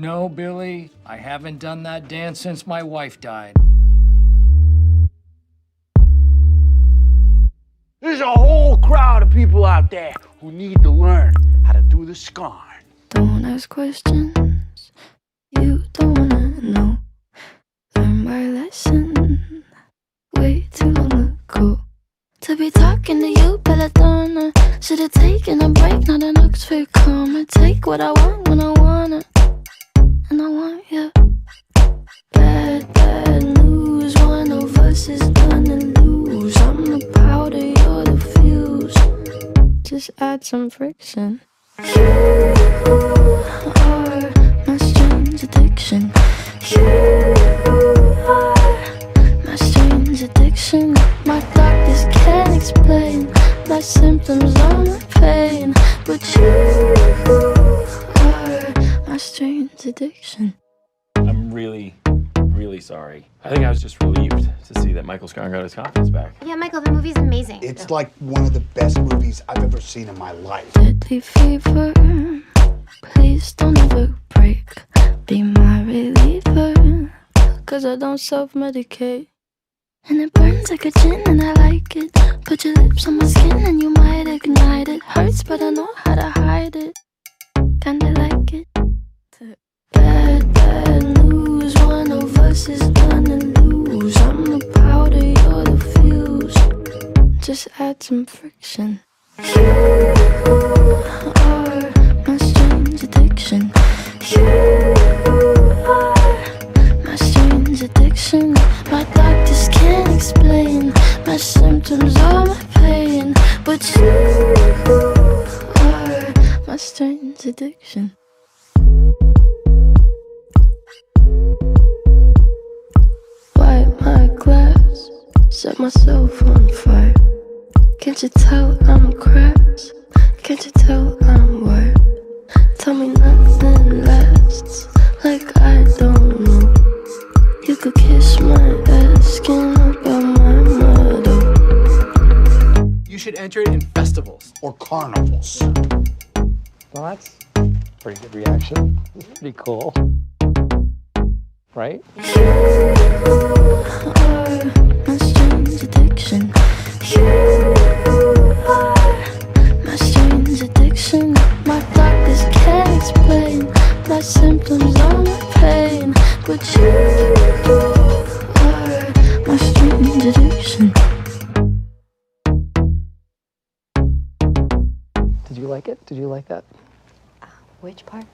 No, Billy, I haven't done that dance since my wife died. There's a whole crowd of people out there who need to learn how to do the scarn. Don't ask questions you don't wanna know. Learn my lesson way too long ago. To be talking to you, Belladonna. Should've taken a break, not an Oxford comma. Take what I want when I want Just add some friction. You are my strange addiction. You are my strange addiction. My doctors can't explain my symptoms or my pain, but you are my strange addiction. I'm really, really sorry. I think I was just relieved to see that Michael Scarn got his confidence back. Yeah, Michael, the movie's amazing. It's like one of the best movies I've ever seen in my life. Deadly fever. Please don't ever break. Be my reliever. Cause I don't self medicate. And it burns like a gin, and I like it. Put your lips on my skin, and you might ignite it. Hurts, but I know how to hide it. Just add some friction. You are my strange addiction. You are my strange addiction. My doctors can't explain my symptoms or my pain, but you are my strange addiction. Wipe my glass, set myself on fire. Can't you tell I'm cracked? Can't you tell I'm wired? Tell me nothing lasts, like I don't know. You could kiss my ass, skin about my motto. You should enter it in festivals. Or carnivals. Well, that's a pretty good reaction. It's pretty cool. Right? You are my strange addiction. Explain my symptoms or my pain, but you are my strange addiction. Did you like it? Did you like that? Uh, which part?